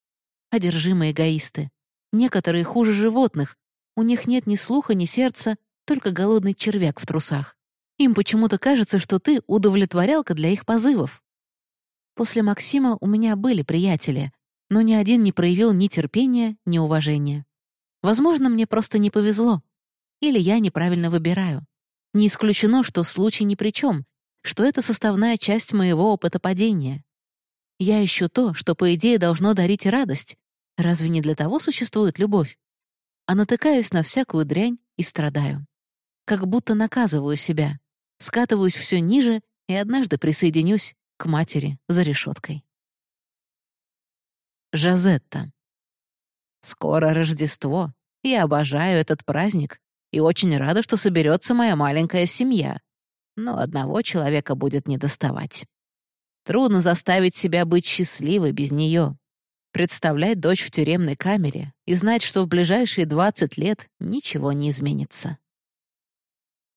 Одержимые эгоисты. Некоторые хуже животных. У них нет ни слуха, ни сердца, только голодный червяк в трусах. Им почему-то кажется, что ты удовлетворялка для их позывов. После Максима у меня были приятели, но ни один не проявил ни терпения, ни уважения. Возможно, мне просто не повезло. Или я неправильно выбираю. Не исключено, что случай ни при чем, что это составная часть моего опыта падения. Я ищу то, что, по идее, должно дарить радость. Разве не для того существует любовь? А натыкаюсь на всякую дрянь и страдаю. Как будто наказываю себя. Скатываюсь все ниже и однажды присоединюсь к матери за решеткой. Жазетта. Скоро Рождество. Я обожаю этот праздник и очень рада, что соберется моя маленькая семья. Но одного человека будет недоставать. Трудно заставить себя быть счастливой без нее. Представлять дочь в тюремной камере и знать, что в ближайшие 20 лет ничего не изменится.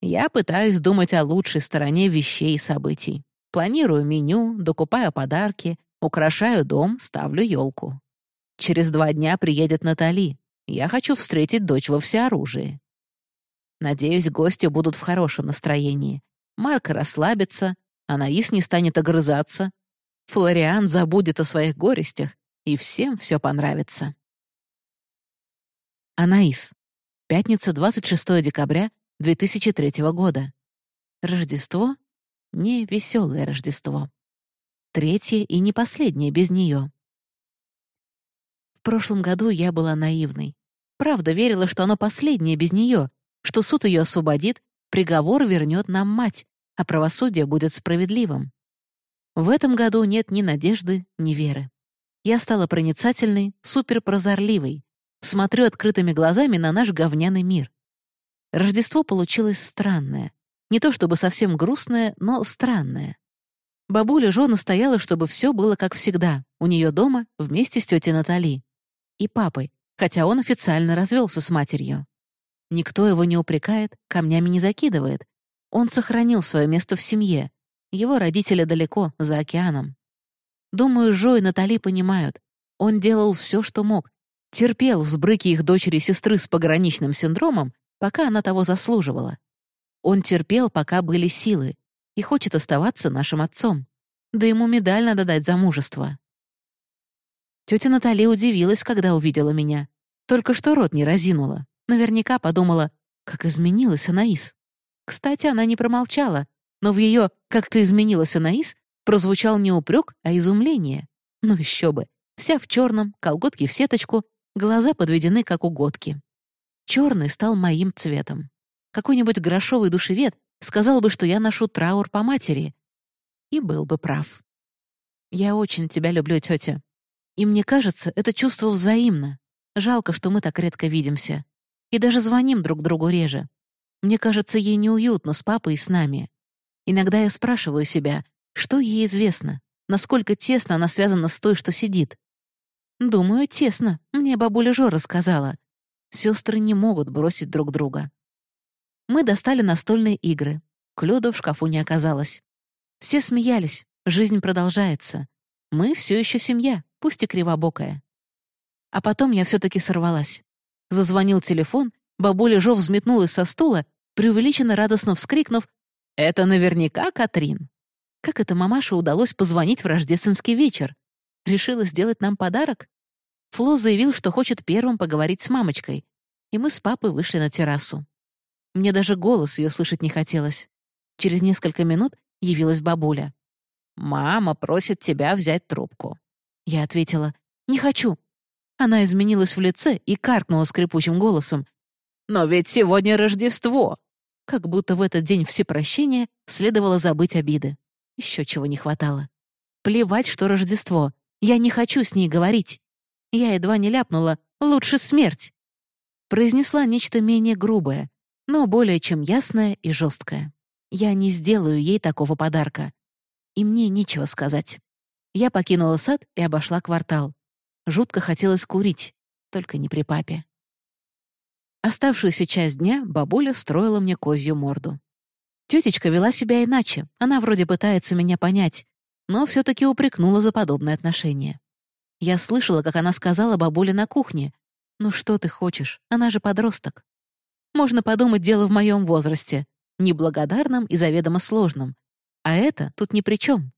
Я пытаюсь думать о лучшей стороне вещей и событий. Планирую меню, докупаю подарки, украшаю дом, ставлю елку. Через два дня приедет Натали. Я хочу встретить дочь во всеоружии. Надеюсь, гости будут в хорошем настроении. Марк расслабится, Анаис не станет огрызаться. Флориан забудет о своих горестях, и всем все понравится. Анаис. Пятница, 26 декабря 2003 года. Рождество не веселое Рождество. Третье и не последнее без нее. В прошлом году я была наивной. Правда, верила, что оно последнее без нее, что суд ее освободит, приговор вернет нам мать, а правосудие будет справедливым. В этом году нет ни надежды, ни веры. Я стала проницательной, суперпрозорливой, смотрю открытыми глазами на наш говняный мир. Рождество получилось странное. Не то чтобы совсем грустное, но странное. Бабуля Жо настояла, чтобы все было как всегда, у нее дома, вместе с тетей Натали. И папой, хотя он официально развелся с матерью. Никто его не упрекает, камнями не закидывает. Он сохранил свое место в семье. Его родители далеко, за океаном. Думаю, Жо и Натали понимают. Он делал все, что мог. Терпел взбрыки их дочери и сестры с пограничным синдромом, пока она того заслуживала. Он терпел, пока были силы, и хочет оставаться нашим отцом. Да ему медаль надо дать за мужество. Тетя Натали удивилась, когда увидела меня. Только что рот не разинула. Наверняка подумала, как изменилась Анаис. Кстати, она не промолчала, но в ее «как ты изменилась, Анаис» прозвучал не упрек, а изумление. Ну еще бы. Вся в черном, колготки в сеточку, глаза подведены, как угодки. Черный стал моим цветом. Какой-нибудь грошовый душевед сказал бы, что я ношу траур по матери. И был бы прав. Я очень тебя люблю, тетя. И мне кажется, это чувство взаимно. Жалко, что мы так редко видимся. И даже звоним друг другу реже. Мне кажется, ей неуютно с папой и с нами. Иногда я спрашиваю себя, что ей известно, насколько тесно она связана с той, что сидит. Думаю, тесно, мне бабуля Жо рассказала. Сестры не могут бросить друг друга. Мы достали настольные игры. Клёда в шкафу не оказалось. Все смеялись, жизнь продолжается. Мы все еще семья, пусть и кривобокая. А потом я все таки сорвалась. Зазвонил телефон, бабуля Жо взметнулась со стула, преувеличенно радостно вскрикнув «Это наверняка Катрин!» Как это мамаше удалось позвонить в рождественский вечер? Решила сделать нам подарок? Фло заявил, что хочет первым поговорить с мамочкой, и мы с папой вышли на террасу. Мне даже голос ее слышать не хотелось. Через несколько минут явилась бабуля. «Мама просит тебя взять трубку». Я ответила «Не хочу». Она изменилась в лице и каркнула скрипучим голосом. «Но ведь сегодня Рождество!» Как будто в этот день всепрощения следовало забыть обиды. Еще чего не хватало. Плевать, что Рождество. Я не хочу с ней говорить. Я едва не ляпнула «лучше смерть». Произнесла нечто менее грубое, но более чем ясное и жесткое. Я не сделаю ей такого подарка. И мне нечего сказать. Я покинула сад и обошла квартал. Жутко хотелось курить, только не при папе. Оставшуюся часть дня бабуля строила мне козью морду. Тетечка вела себя иначе, она вроде пытается меня понять, но все-таки упрекнула за подобное отношение. Я слышала, как она сказала бабуле на кухне, «Ну что ты хочешь, она же подросток». Можно подумать, дело в моем возрасте, неблагодарном и заведомо сложном. А это тут ни при чем.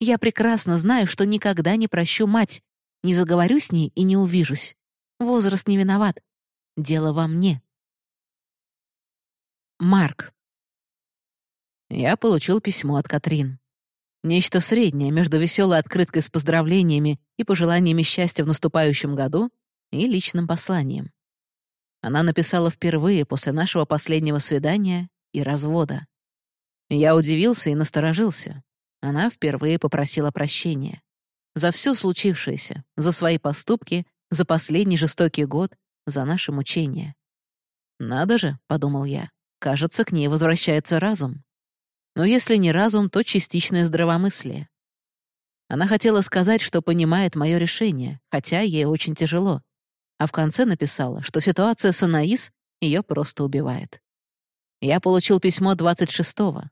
Я прекрасно знаю, что никогда не прощу мать, не заговорю с ней и не увижусь. Возраст не виноват. Дело во мне. Марк. Я получил письмо от Катрин. Нечто среднее между веселой открыткой с поздравлениями и пожеланиями счастья в наступающем году и личным посланием. Она написала впервые после нашего последнего свидания и развода. Я удивился и насторожился. Она впервые попросила прощения. За все случившееся, за свои поступки, за последний жестокий год, за наши мучения. «Надо же», — подумал я, — «кажется, к ней возвращается разум». Но если не разум, то частичное здравомыслие. Она хотела сказать, что понимает мое решение, хотя ей очень тяжело. А в конце написала, что ситуация с Анаис ее просто убивает. Я получил письмо 26-го.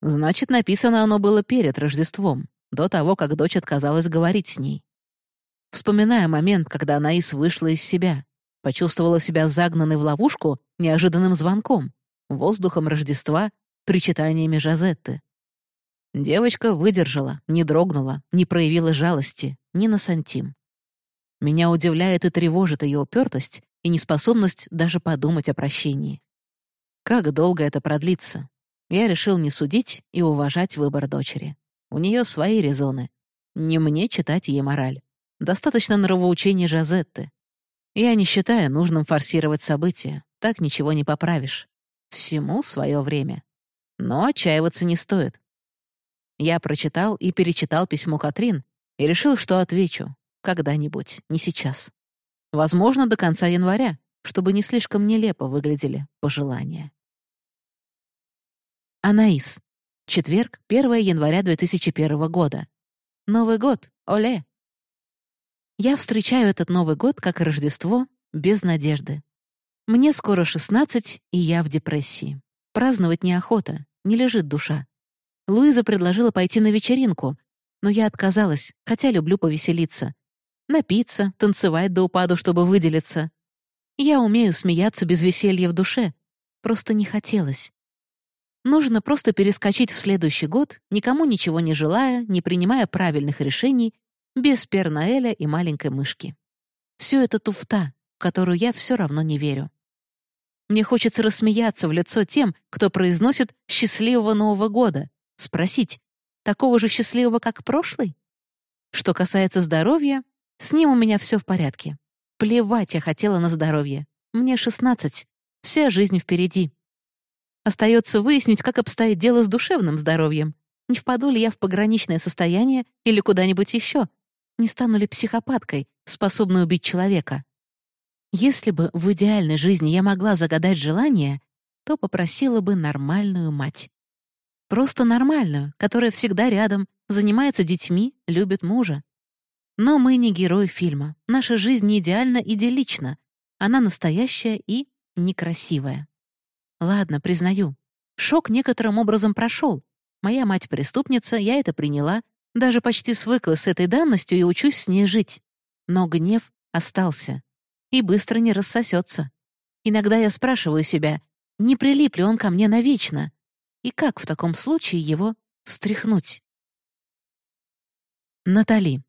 Значит, написано оно было перед Рождеством, до того, как дочь отказалась говорить с ней. Вспоминая момент, когда Анаис вышла из себя, почувствовала себя загнанной в ловушку неожиданным звонком, воздухом Рождества причитаниями Жазетты. Девочка выдержала, не дрогнула, не проявила жалости, ни на сантим. Меня удивляет и тревожит ее упертость и неспособность даже подумать о прощении. Как долго это продлится? Я решил не судить и уважать выбор дочери. У нее свои резоны. Не мне читать ей мораль. Достаточно нравоучения Жазетты. Я не считаю нужным форсировать события. Так ничего не поправишь. Всему свое время. Но отчаиваться не стоит. Я прочитал и перечитал письмо Катрин и решил, что отвечу. Когда-нибудь, не сейчас. Возможно, до конца января, чтобы не слишком нелепо выглядели пожелания. Анаис. Четверг, 1 января 2001 года. Новый год. Оле! Я встречаю этот Новый год как Рождество без надежды. Мне скоро 16, и я в депрессии. Праздновать неохота, не лежит душа. Луиза предложила пойти на вечеринку, но я отказалась, хотя люблю повеселиться. Напиться, танцевать до упаду, чтобы выделиться. Я умею смеяться без веселья в душе. Просто не хотелось. Нужно просто перескочить в следующий год, никому ничего не желая, не принимая правильных решений, без Пернаэля и маленькой мышки. Все это туфта, в которую я все равно не верю. Мне хочется рассмеяться в лицо тем, кто произносит «счастливого Нового года», спросить «такого же счастливого, как прошлый?» Что касается здоровья, с ним у меня все в порядке. Плевать я хотела на здоровье. Мне 16. Вся жизнь впереди. Остается выяснить, как обстоит дело с душевным здоровьем. Не впаду ли я в пограничное состояние или куда-нибудь еще? Не стану ли психопаткой, способной убить человека? Если бы в идеальной жизни я могла загадать желание, то попросила бы нормальную мать. Просто нормальную, которая всегда рядом, занимается детьми, любит мужа. Но мы не герои фильма. Наша жизнь не идеально идиллична. Она настоящая и некрасивая. Ладно, признаю. Шок некоторым образом прошел. Моя мать преступница, я это приняла, даже почти свыклась с этой данностью и учусь с ней жить. Но гнев остался и быстро не рассосется. Иногда я спрашиваю себя, не прилип ли он ко мне навечно, и как в таком случае его стряхнуть. Натали.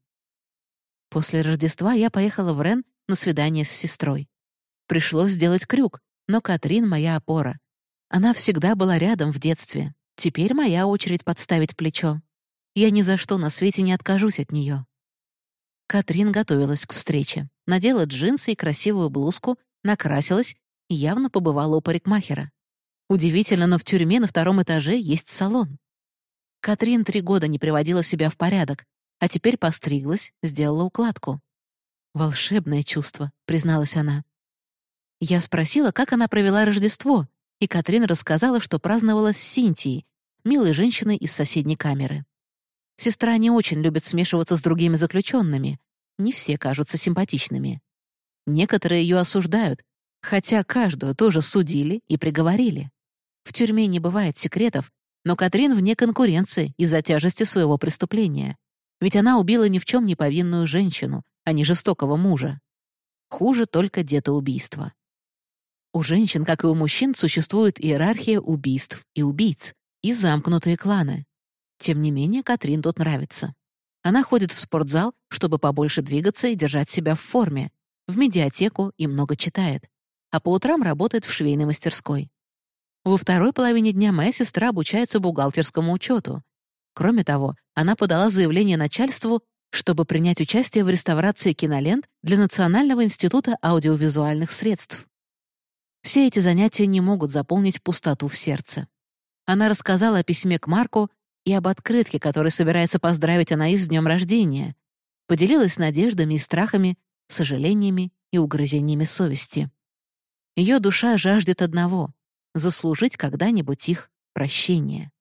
После Рождества я поехала в Рен на свидание с сестрой. Пришлось сделать крюк, но Катрин — моя опора. Она всегда была рядом в детстве. Теперь моя очередь подставить плечо. Я ни за что на свете не откажусь от нее. Катрин готовилась к встрече. Надела джинсы и красивую блузку, накрасилась и явно побывала у парикмахера. Удивительно, но в тюрьме на втором этаже есть салон. Катрин три года не приводила себя в порядок, а теперь постриглась, сделала укладку. «Волшебное чувство», — призналась она. Я спросила, как она провела Рождество, и Катрин рассказала, что праздновала с Синтией, милой женщиной из соседней камеры. Сестра не очень любит смешиваться с другими заключенными. Не все кажутся симпатичными. Некоторые ее осуждают, хотя каждую тоже судили и приговорили. В тюрьме не бывает секретов, но Катрин вне конкуренции из-за тяжести своего преступления. Ведь она убила ни в чем не повинную женщину, а не жестокого мужа. Хуже только детоубийство. У женщин, как и у мужчин, существует иерархия убийств и убийц, и замкнутые кланы. Тем не менее, Катрин тут нравится. Она ходит в спортзал, чтобы побольше двигаться и держать себя в форме, в медиатеку и много читает, а по утрам работает в швейной мастерской. Во второй половине дня моя сестра обучается бухгалтерскому учету. Кроме того, она подала заявление начальству, чтобы принять участие в реставрации кинолент для Национального института аудиовизуальных средств. Все эти занятия не могут заполнить пустоту в сердце. Она рассказала о письме к Марку и об открытке, которой собирается поздравить Анаис с днем рождения, поделилась надеждами и страхами, сожалениями и угрызениями совести. Ее душа жаждет одного — заслужить когда-нибудь их прощение.